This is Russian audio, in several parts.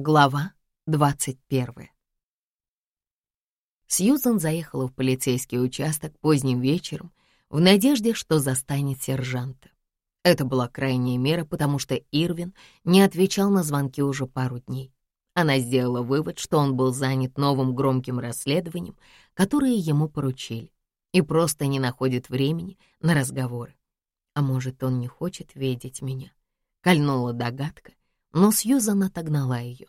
Глава 21 Сьюзан заехала в полицейский участок поздним вечером в надежде, что застанет сержанта. Это была крайняя мера, потому что Ирвин не отвечал на звонки уже пару дней. Она сделала вывод, что он был занят новым громким расследованием, которое ему поручили, и просто не находит времени на разговоры. А может, он не хочет видеть меня? Кольнула догадка, но Сьюзан отогнала ее.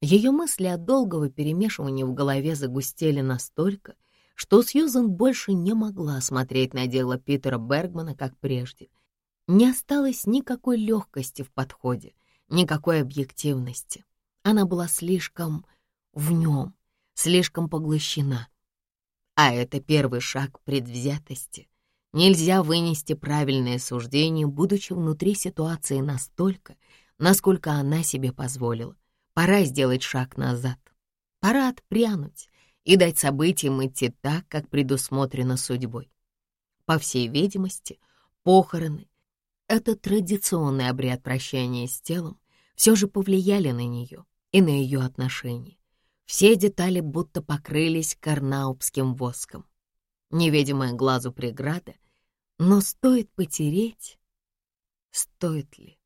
Ее мысли от долгого перемешивания в голове загустели настолько, что Сьюзан больше не могла смотреть на дело Питера Бергмана, как прежде. Не осталось никакой легкости в подходе, никакой объективности. Она была слишком в нем, слишком поглощена. А это первый шаг предвзятости. Нельзя вынести правильное суждение, будучи внутри ситуации настолько, насколько она себе позволила. Пора сделать шаг назад. Пора отпрянуть и дать событиям идти так, как предусмотрено судьбой. По всей видимости, похороны — это традиционный обряд прощания с телом, все же повлияли на нее и на ее отношения. Все детали будто покрылись карнаубским воском. Невидимая глазу преграда, но стоит потереть, стоит ли?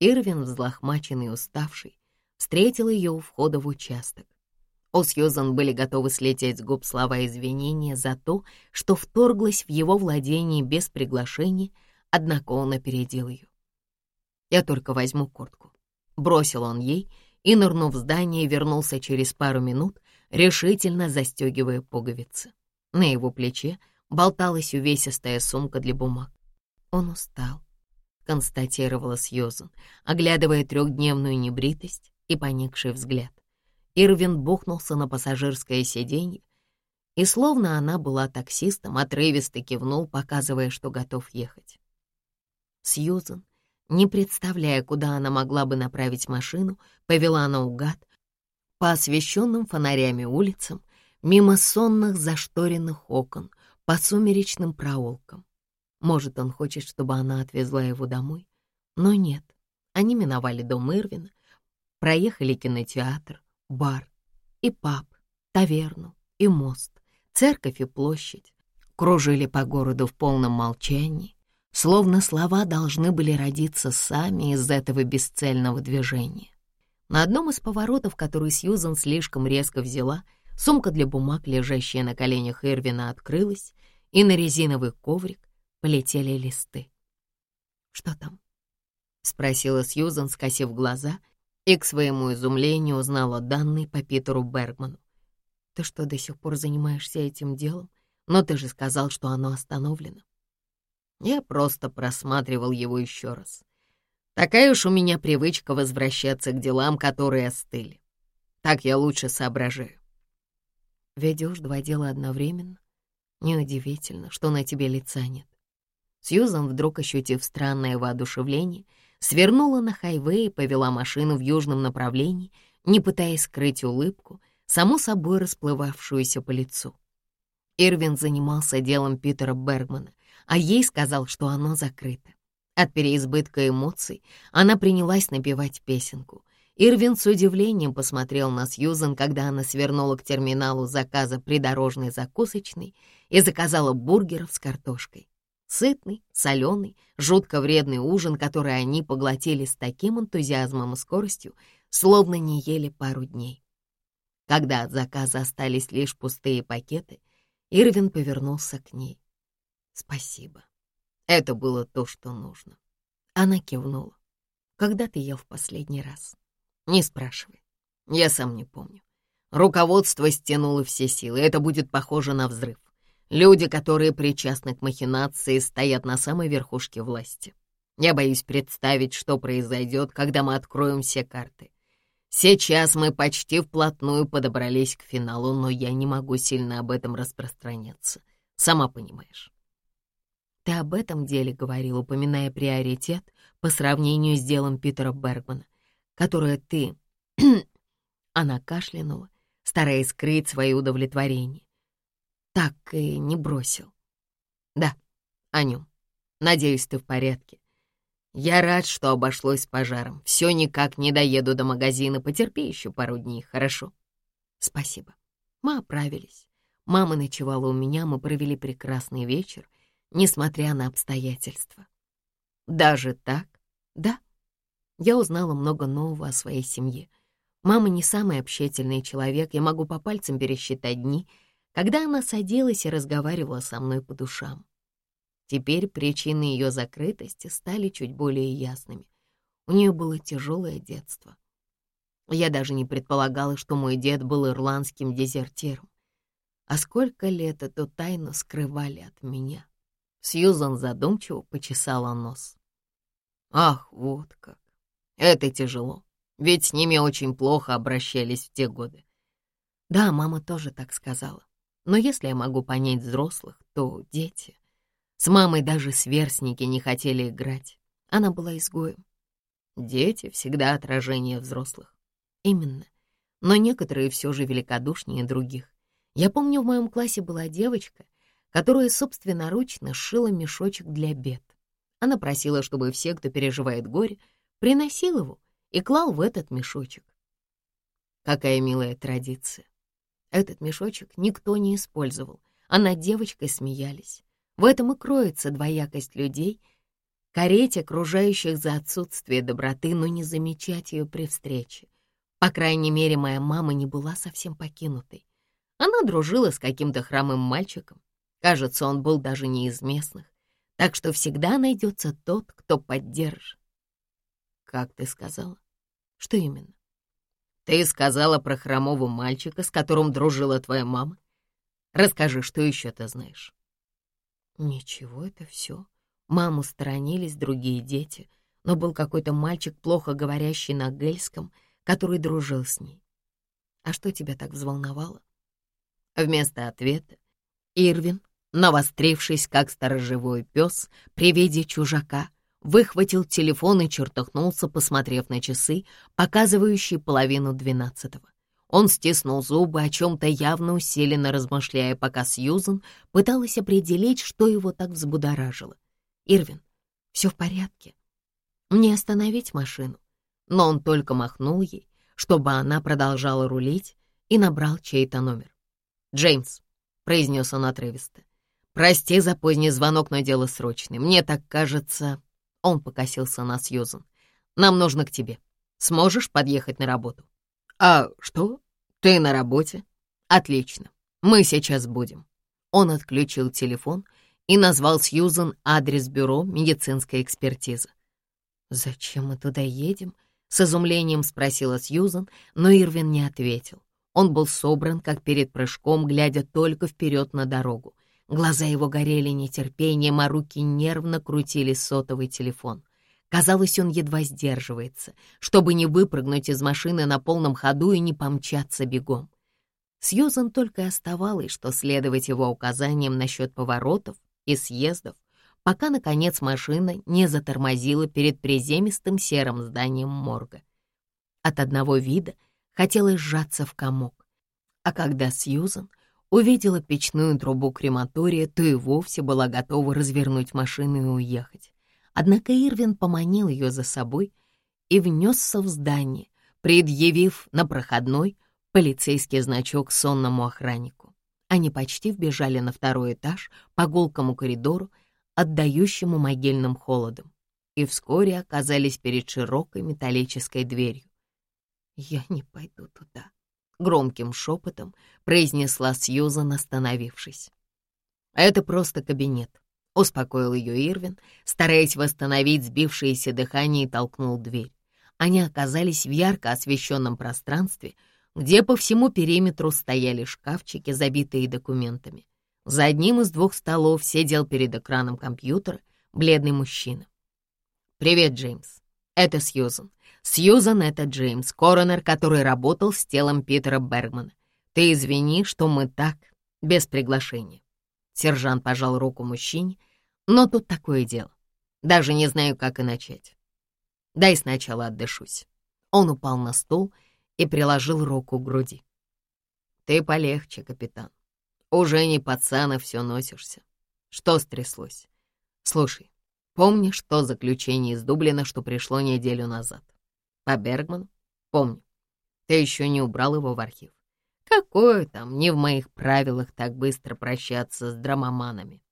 Ирвин, взлохмаченный и уставший, встретил ее у входа в участок. У Сьюзан были готовы слететь с губ слова извинения за то, что вторглась в его владение без приглашения, однако он опередил ее. «Я только возьму куртку». Бросил он ей и, нырнув в здание, вернулся через пару минут, решительно застегивая пуговицы. На его плече болталась увесистая сумка для бумаг. Он устал констатировала Сьюзан, оглядывая трехдневную небритость и поникший взгляд. Ирвин бухнулся на пассажирское сиденье, и словно она была таксистом, отрывисто кивнул, показывая, что готов ехать. Сьюзан, не представляя, куда она могла бы направить машину, повела наугад по освещенным фонарями улицам, мимо сонных зашторенных окон, по сумеречным проулкам. Может, он хочет, чтобы она отвезла его домой? Но нет. Они миновали дом Ирвина, проехали кинотеатр, бар и паб, таверну и мост, церковь и площадь, кружили по городу в полном молчании, словно слова должны были родиться сами из этого бесцельного движения. На одном из поворотов, который Сьюзан слишком резко взяла, сумка для бумаг, лежащая на коленях Ирвина, открылась, и на резиновый коврик полетели листы. «Что там?» — спросила Сьюзан, скосив глаза, и к своему изумлению узнала данные по Питеру Бергману. «Ты что, до сих пор занимаешься этим делом? Но ты же сказал, что оно остановлено». Я просто просматривал его еще раз. Такая уж у меня привычка возвращаться к делам, которые остыли. Так я лучше соображаю. Ведешь два дела одновременно? Неудивительно, что на тебе лица нет. Сьюзан, вдруг ощутив странное воодушевление, свернула на хайвей и повела машину в южном направлении, не пытаясь скрыть улыбку, само собой расплывавшуюся по лицу. Ирвин занимался делом Питера Бергмана, а ей сказал, что оно закрыто. От переизбытка эмоций она принялась напевать песенку. Ирвин с удивлением посмотрел на Сьюзан, когда она свернула к терминалу заказа придорожной закусочной и заказала бургеров с картошкой. Сытный, соленый, жутко вредный ужин, который они поглотили с таким энтузиазмом и скоростью, словно не ели пару дней. Когда от заказа остались лишь пустые пакеты, Ирвин повернулся к ней. «Спасибо. Это было то, что нужно». Она кивнула. «Когда ты ел в последний раз?» «Не спрашивай. Я сам не помню. Руководство стянуло все силы. Это будет похоже на взрыв. Люди, которые причастны к махинации, стоят на самой верхушке власти. Я боюсь представить, что произойдет, когда мы откроем все карты. Сейчас мы почти вплотную подобрались к финалу, но я не могу сильно об этом распространяться. Сама понимаешь. Ты об этом деле говорил, упоминая приоритет по сравнению с делом Питера Бергмана, которое ты... Она кашлянула, стараясь скрыть свое удовлетворение так и не бросил. Да, о нем. Надеюсь, ты в порядке. Я рад, что обошлось пожаром. Все никак не доеду до магазина. Потерпи еще пару дней, хорошо? Спасибо. Мы оправились. Мама ночевала у меня, мы провели прекрасный вечер, несмотря на обстоятельства. Даже так? Да. Я узнала много нового о своей семье. Мама не самый общительный человек, я могу по пальцам пересчитать дни, когда она садилась и разговаривала со мной по душам. Теперь причины ее закрытости стали чуть более ясными. У нее было тяжелое детство. Я даже не предполагала, что мой дед был ирландским дезертиром. А сколько лет эту тайну скрывали от меня? Сьюзан задумчиво почесала нос. Ах, вот как. Это тяжело, ведь с ними очень плохо обращались в те годы. Да, мама тоже так сказала. Но если я могу понять взрослых, то дети... С мамой даже сверстники не хотели играть. Она была изгоем. Дети всегда отражение взрослых. Именно. Но некоторые все же великодушнее других. Я помню, в моем классе была девочка, которая собственноручно сшила мешочек для бед. Она просила, чтобы все, кто переживает горе, приносил его и клал в этот мешочек. Какая милая традиция. Этот мешочек никто не использовал, а над девочкой смеялись. В этом и кроется двоякость людей, кореть окружающих за отсутствие доброты, но не замечать ее при встрече. По крайней мере, моя мама не была совсем покинутой. Она дружила с каким-то хромым мальчиком. Кажется, он был даже не из местных. Так что всегда найдется тот, кто поддержит. Как ты сказала? Что именно? Ты сказала про хромого мальчика, с которым дружила твоя мама? Расскажи, что еще ты знаешь? Ничего, это все. Маму сторонились другие дети, но был какой-то мальчик, плохо говорящий на гельском, который дружил с ней. А что тебя так взволновало? Вместо ответа Ирвин, навострившись, как сторожевой пес, при виде чужака, выхватил телефон и чертыхнулся, посмотрев на часы, показывающие половину двенадцатого. Он стиснул зубы, о чем-то явно усиленно размышляя, пока Сьюзен пыталась определить, что его так взбудоражило. «Ирвин, все в порядке. Мне остановить машину?» Но он только махнул ей, чтобы она продолжала рулить, и набрал чей-то номер. «Джеймс», — произнес он отрывисто, — «прости за поздний звонок, но дело срочное. Мне так кажется...» Он покосился на Сьюзен. «Нам нужно к тебе. Сможешь подъехать на работу?» «А что? Ты на работе? Отлично. Мы сейчас будем». Он отключил телефон и назвал Сьюзан адрес бюро медицинской экспертизы. «Зачем мы туда едем?» — с изумлением спросила Сьюзан, но Ирвин не ответил. Он был собран, как перед прыжком, глядя только вперед на дорогу. Глаза его горели нетерпением, а руки нервно крутили сотовый телефон. Казалось, он едва сдерживается, чтобы не выпрыгнуть из машины на полном ходу и не помчаться бегом. Сьюзан только оставалось, что следовать его указаниям насчет поворотов и съездов, пока, наконец, машина не затормозила перед приземистым серым зданием морга. От одного вида хотелось сжаться в комок, а когда Сьюзан увидела печную трубу крематория, то и вовсе была готова развернуть машину и уехать. Однако Ирвин поманил ее за собой и внесся в здание, предъявив на проходной полицейский значок сонному охраннику. Они почти вбежали на второй этаж по гулкому коридору, отдающему могильным холодом, и вскоре оказались перед широкой металлической дверью. «Я не пойду туда», — громким шепотом произнесла Сьюзан, остановившись. «Это просто кабинет. — успокоил ее Ирвин, стараясь восстановить сбившееся дыхание и толкнул дверь. Они оказались в ярко освещенном пространстве, где по всему периметру стояли шкафчики, забитые документами. За одним из двух столов сидел перед экраном компьютера бледный мужчина. «Привет, Джеймс. Это Сьюзан. Сьюзан — это Джеймс, коронер, который работал с телом Питера Бергмана. Ты извини, что мы так, без приглашения. Сержант пожал руку мужчине, но тут такое дело. Даже не знаю, как и начать. Дай сначала отдышусь. Он упал на стул и приложил руку к груди. Ты полегче, капитан. Уже не пацана все носишься. Что стряслось? Слушай, Помнишь то заключение из Дублина, что пришло неделю назад? По Бергману? Помню. Ты еще не убрал его в архив. Какое там, не в моих правилах так быстро прощаться с драмоманами.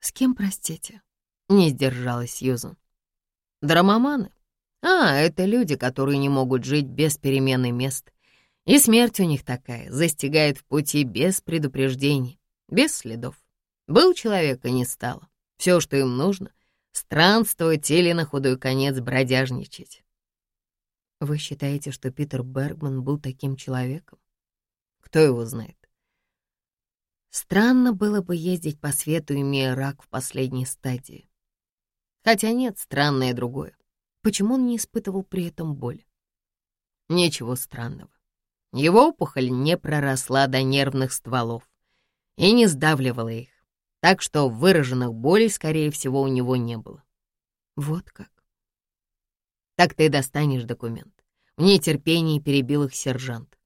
С кем, простите? Не сдержалась Сьюзан. Драмоманы? А, это люди, которые не могут жить без перемены мест. И смерть у них такая, застигает в пути без предупреждений, без следов. Был человек и не стало. Все, что им нужно — странствовать или на худой конец бродяжничать. Вы считаете, что Питер Бергман был таким человеком? Кто его знает? Странно было бы ездить по свету, имея рак в последней стадии. Хотя нет, странное другое. Почему он не испытывал при этом боль? Ничего странного. Его опухоль не проросла до нервных стволов и не сдавливала их, так что выраженных болей, скорее всего, у него не было. Вот как. Так ты достанешь документ. В нетерпении перебил их сержант.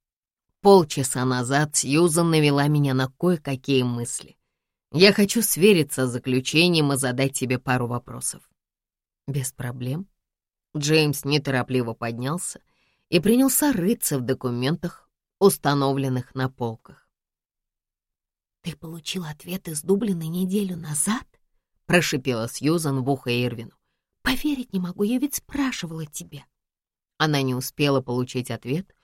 Полчаса назад Сьюзан навела меня на кое-какие мысли. Я хочу свериться с заключением и задать тебе пару вопросов. Без проблем. Джеймс неторопливо поднялся и принялся рыться в документах, установленных на полках. «Ты получил ответ из Дублина неделю назад?» — прошипела Сьюзан в ухо Ирвину. «Поверить не могу, я ведь спрашивала тебя». Она не успела получить ответ,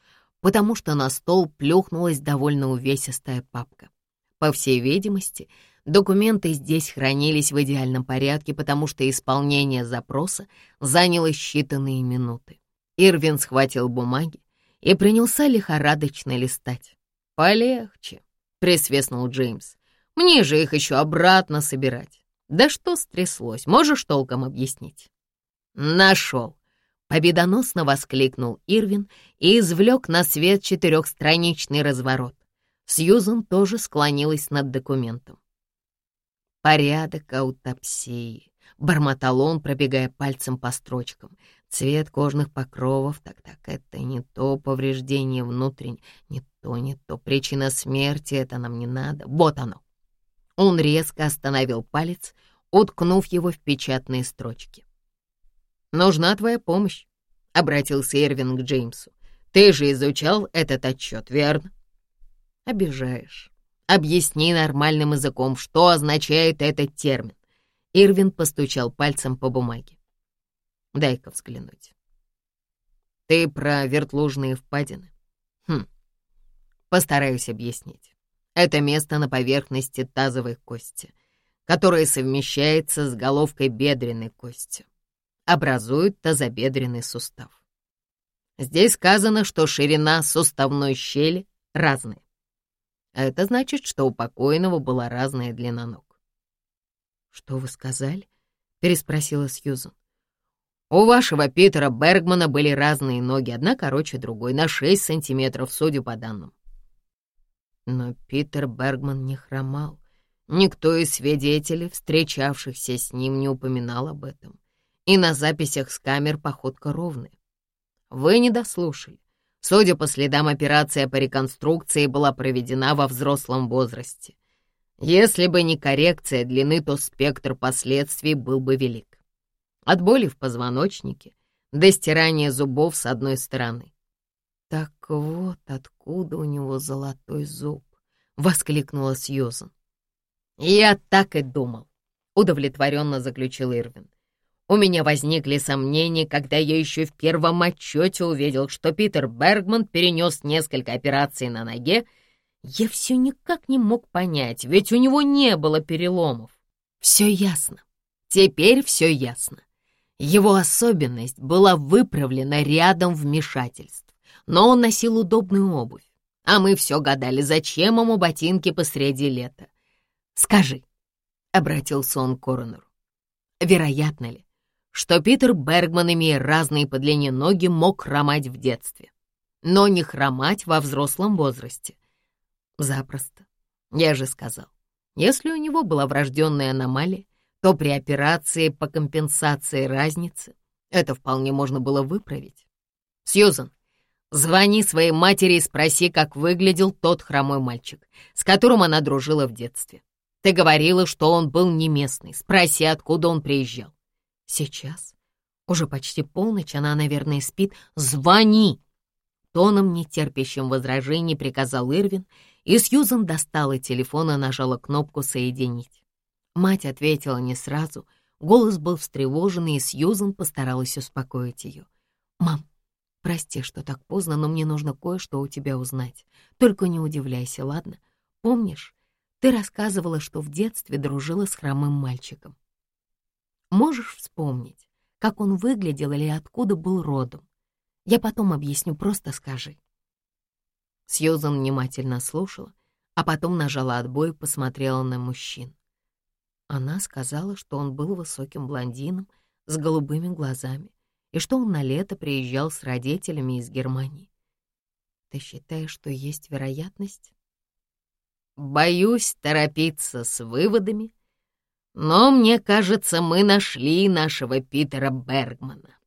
потому что на стол плюхнулась довольно увесистая папка. По всей видимости, документы здесь хранились в идеальном порядке, потому что исполнение запроса заняло считанные минуты. Ирвин схватил бумаги и принялся лихорадочно листать. «Полегче», — присвистнул Джеймс. «Мне же их еще обратно собирать. Да что стряслось, можешь толком объяснить?» «Нашел», — победоносно воскликнул Ирвин и извлек на свет четырехстраничный разворот. Сьюзан тоже склонилась над документом. «Порядок аутопсии», — бормотал он, пробегая пальцем по строчкам. Цвет кожных покровов, так-так, это не то повреждение внутреннее, не то, не то. Причина смерти, это нам не надо. Вот оно. Он резко остановил палец, уткнув его в печатные строчки. «Нужна твоя помощь», — обратился Эрвин к Джеймсу. «Ты же изучал этот отчет, верно?» «Обижаешь. Объясни нормальным языком, что означает этот термин». Ирвин постучал пальцем по бумаге. Дай-ка взглянуть. Ты про вертлужные впадины? Хм, постараюсь объяснить. Это место на поверхности тазовой кости, которая совмещается с головкой бедренной кости, образует тазобедренный сустав. Здесь сказано, что ширина суставной щели разная. Это значит, что у покойного была разная длина ног. «Что вы сказали?» — переспросила Сьюзан. У вашего Питера Бергмана были разные ноги, одна короче другой, на 6 сантиметров, судя по данным. Но Питер Бергман не хромал. Никто из свидетелей, встречавшихся с ним, не упоминал об этом. И на записях с камер походка ровная. Вы не дослушали. Судя по следам, операция по реконструкции была проведена во взрослом возрасте. Если бы не коррекция длины, то спектр последствий был бы велик. От боли в позвоночнике до стирания зубов с одной стороны. «Так вот откуда у него золотой зуб!» — воскликнула Сьюзан. «Я так и думал», — удовлетворенно заключил Ирвин. «У меня возникли сомнения, когда я еще в первом отчете увидел, что Питер Бергман перенес несколько операций на ноге. Я все никак не мог понять, ведь у него не было переломов. Все ясно. Теперь все ясно. Его особенность была выправлена рядом вмешательств, но он носил удобную обувь, а мы все гадали, зачем ему ботинки посреди лета. «Скажи», — обратился он к коронеру, — «вероятно ли, что Питер Бергман, имея разные по длине ноги, мог хромать в детстве, но не хромать во взрослом возрасте?» «Запросто. Я же сказал, если у него была врожденная аномалия, то при операции по компенсации разницы это вполне можно было выправить. Сьюзан, звони своей матери и спроси, как выглядел тот хромой мальчик, с которым она дружила в детстве. Ты говорила, что он был не местный. Спроси, откуда он приезжал. Сейчас? Уже почти полночь, она, наверное, спит. Звони!» Тоном, нетерпящим возражений, приказал Ирвин, и Сьюзан достала телефон и нажала кнопку «Соединить». Мать ответила не сразу. Голос был встревоженный, и Сьюзан постаралась успокоить ее. «Мам, прости, что так поздно, но мне нужно кое-что у тебя узнать. Только не удивляйся, ладно? Помнишь, ты рассказывала, что в детстве дружила с хромым мальчиком. Можешь вспомнить, как он выглядел или откуда был родом? Я потом объясню, просто скажи». Сьюзан внимательно слушала, а потом нажала отбой и посмотрела на мужчин. Она сказала, что он был высоким блондином с голубыми глазами и что он на лето приезжал с родителями из Германии. Ты считаешь, что есть вероятность? Боюсь торопиться с выводами, но мне кажется, мы нашли нашего Питера Бергмана.